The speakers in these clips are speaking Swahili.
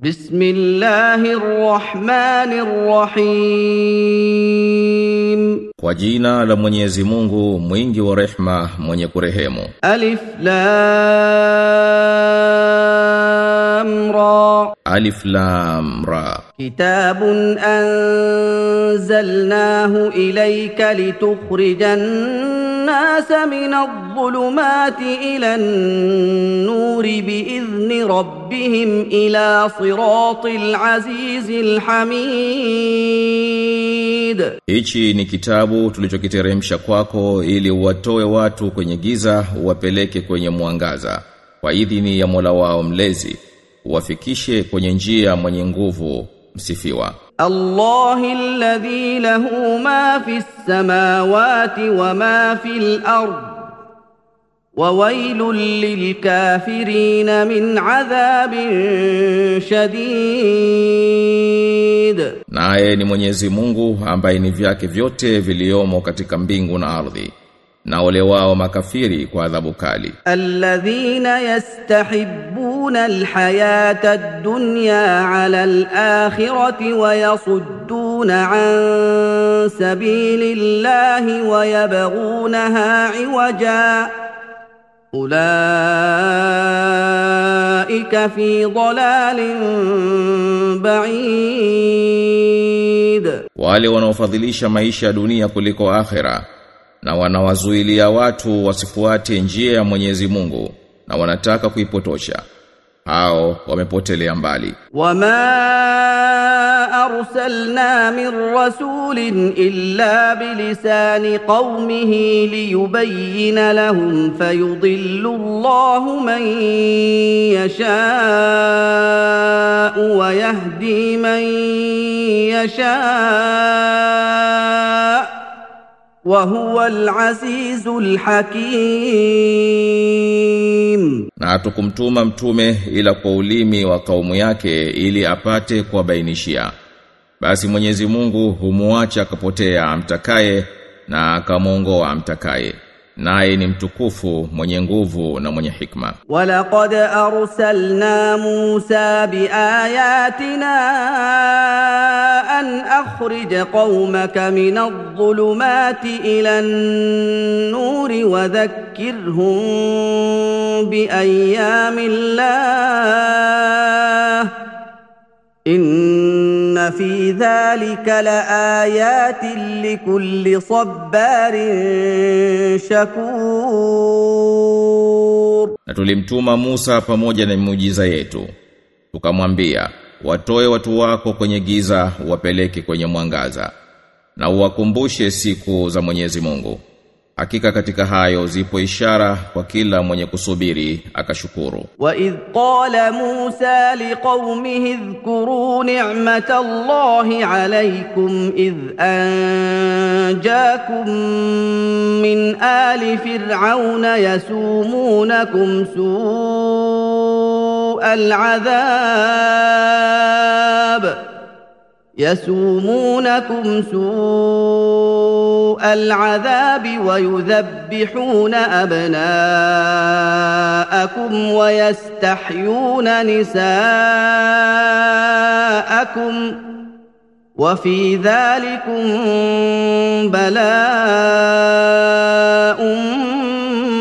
بسم الله الرحمن الرحيم Kwa jina la Mwenyezi Mungu mwingi wa rehma mwenye kurehemu ألف لام را Alif Lam Ra كتاب أنزلناه إليك لتخرج الناس من الظلمات إلى النور بإذن ربهم إلى صراط العزيز الحميد Hichi ni kitabu tulichokiteremsha kwako ili uwatoe watu kwenye giza uwapeleke kwenye mwangaza kwa idhini ya Mola wao mlezi uwafikishe kwenye njia mwenye nguvu msifiwa. Allahi alladhi lahu ma fi samawati wa ma fi al-ard wa wailul lil kafirin min adhabin shadid, naye ni Mwenyezi Mungu ambaye ni vyake vyote viliomo katika mbingu na ardhi na ole wao makafiri kwa adhabu kali. Alladhina yastahibbuna alhayata ad-dunya ala al-akhirati wa yasudduna an sabilillahi wa yabghunaha iwaja ulaika fi dhalalin ba'id, wale wanaofadhilisha maisha ya dunia kuliko akhira na wanawazuilia watu wasifuate njia ya Mwenyezi Mungu na wanataka kuipotosha. Hao wamepotelea mbali. Wama arsalna min rasulin illa bilisani qaumihi liyubayyana lahum fayudillu Allahu man yasha'u wa yahdi man yasha'u wa huwa al-azizul hakim, na hatukumtuma mtume ila kwa ulimi wa kaumu yake ili apate kuwabainishia. Basi Mwenyezi Mungu humuacha akapotea amtakaye na akamwongoa amtakaye. naye ni mtukufu mwenye nguvu na mwenye hikma ولقد ارسلنا موسى باياتنا ان اخرج قومك من الظلمات الى النور وذكرهم بايام الله inna fi dhalika laayatin likulli sabarin shakur, na tulimtuma Musa pamoja na miujiza yetu, tukamwambia watoe watu wako kwenye giza wapeleke kwenye mwangaza, na uwakumbushe siku za Mwenyezi Mungu. Hakika katika hayo zipo ishara kwa kila mwenye kusubiri akashukuru. واذ قال موسى لقومه اذكروا نعمه الله عليكم اذ انجاكم من ال فرعون يسومونكم سوء العذاب يسومونكم سوء العذاب ويذبحون ابناءكم ويستحيون نساءكم وفي ذلكم بلاء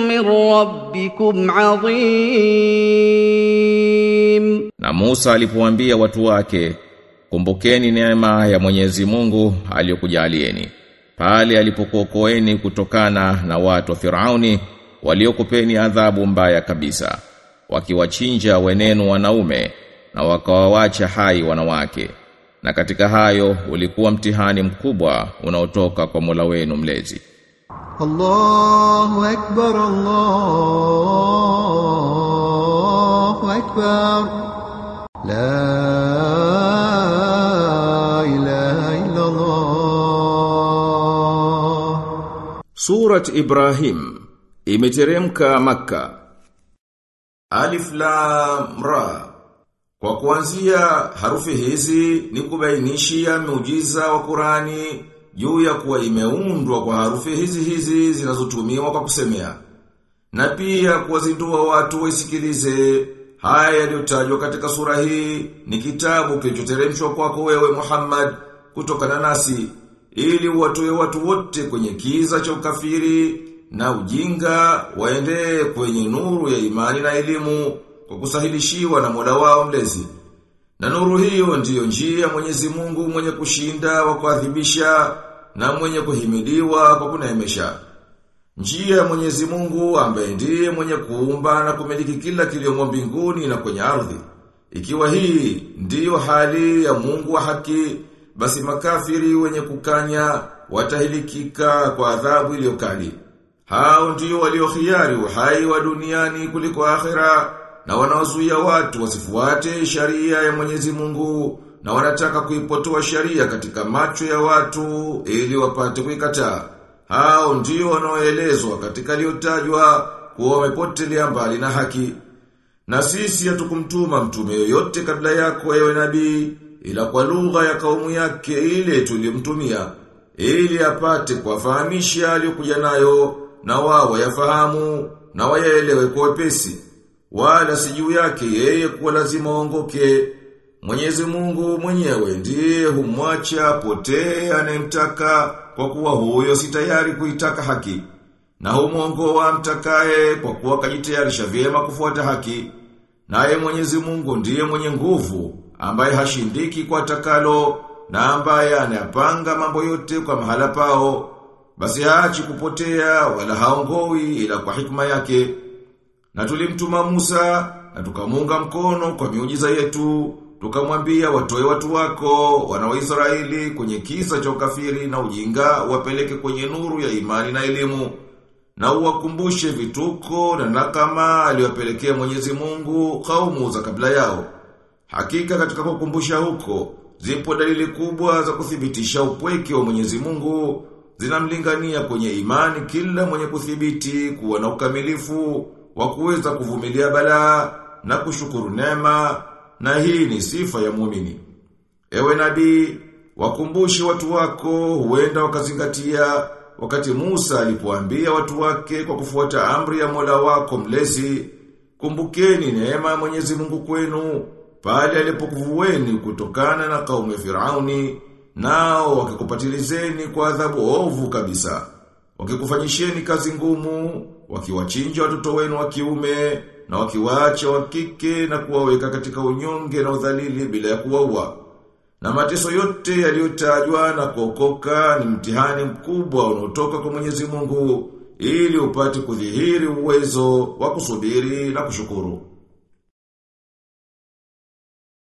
من ربكم عظيم Na Musa alipowaambia watu wake, kumbukeni neema ya Mwenyezi Mungu aliyokujalieni. pale alipokuokoeni kutokana na watu wa Firauni waliokupeni adhabu mbaya kabisa wakiwachinja wenenu wanaume na wakawawacha hai wanawake. Na katika hayo ulikuwa mtihani mkubwa unaotoka kwa Mola wenu mlezi. Allahu akbar Allahu akbar. La Surat Ibrahim imeteremka Makka. Alif Lam Ra. Kwa kuanzia harufi hizi ni kubainishia miujiza wa Qurani juu ya kuwa imeundwa kwa harufi hizi hizi zinazotumiwa kwa kusemea. Na pia kuwazindua watu waisikilize haya yaliyotajwa katika sura hii ni kitabu kilichoteremshwa kwako wewe Muhammad kutokana nasi ili watoe watu wote kwenye kiza cha ukafiri na ujinga waende kwenye nuru ya imani na elimu kwa kusahilishiwa na Mola wao mlezi. Na nuru hiyo ndiyo njia Mwenyezi Mungu mwenye kushinda wa kuadhibisha na mwenye kuhimidiwa kwa kunaemesha. Njia ya Mwenyezi Mungu ambaye ndiye mwenye kuumba na kumiliki kila kiliomo mbinguni na kwenye ardhi. Ikiwa hii ndiyo hali ya Mungu wa haki, basi makafiri wenye kukanya watahilikika kwa adhabu iliyokali. Hao ndio waliohiari uhai wa duniani kuliko akhera na wanaozuia watu wasifuate sharia ya Mwenyezi Mungu na wanataka kuipotoa sharia katika macho ya watu ili wapate kuikataa. Hao ndio wanaoelezwa katika liyotajwa kuwa wamepotelea mbali na haki. Na sisi hatukumtuma mtume yoyote kabla yako ewe nabii ila kwa lugha ya kaumu yake ile tulimtumia ili apate kuwafahamisha aliyokuja nayo na wao yafahamu na wayaelewe kwa wepesi. Wala si juu yake yeye kuwa lazima aongoke. Mwenyezi Mungu mwenyewe ndiye humwacha potee anemtaka kwa kuwa huyo si tayari kuitaka haki na humwongoa mtakaye kwa kuwa kajitayarisha vyema kufuata haki. Naye Mwenyezi Mungu ndiye mwenye nguvu ambaye hashindiki kwa takalo na ambaye anayapanga mambo yote kwa mahala pao basi haachi kupotea wala haongoi ila kwa hikma yake. Na tulimtuma Musa na tukamunga mkono kwa miujiza yetu tukamwambia watoe watu wako wana wa Israeli kwenye kisa cha ukafiri na ujinga wapeleke kwenye nuru ya imani na elimu na uwakumbushe vituko na nakama aliyopelekea Mwenyezi Mungu kaumu za kabla yao Hakika katika kukumbusha huko, zipo dalili kubwa za kuthibitisha upweke wa Mwenyezi Mungu, zinamlingania kwenye imani kila mwenye kuthibiti kuwa na ukamilifu wa kuweza kuvumilia balaa na kushukuru neema, na hii ni sifa ya muumini. Ewe nabii, wakumbushi watu wako huenda wakazingatia wakati Musa alipoambia watu wake kwa kufuata amri ya Mola wako mlezi, kumbukeni neema ya Mwenyezi Mungu kwenu pale alipokuvueni kutokana na kaumu ya Firauni nao wakikupatilizeni kwa adhabu ovu kabisa wakikufanyisheni kazi ngumu wakiwachinja watoto wenu wa kiume na wakiwaacha wa kike na kuwaweka katika unyonge na udhalili bila ya kuwaua. Na mateso yote yaliyotajwa na kuokoka ni mtihani mkubwa unaotoka kwa Mwenyezi Mungu ili upate kudhihiri uwezo wa kusubiri na kushukuru